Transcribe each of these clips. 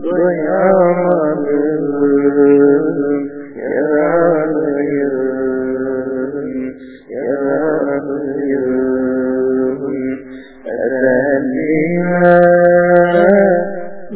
Rasulullah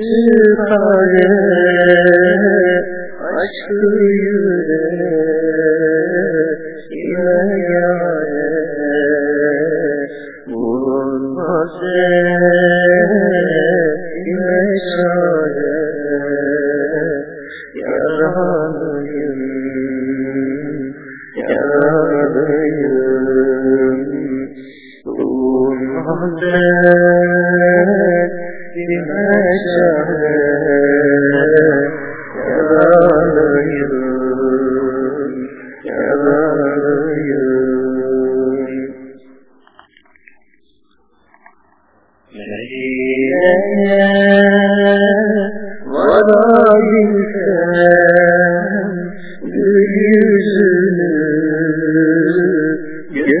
இருப்பாயே அச்சுயுதே இளையாய உன்மாசே இளையாய யாரானுயும் யாரானுயும் உன்மாசே بما شاء Yeah.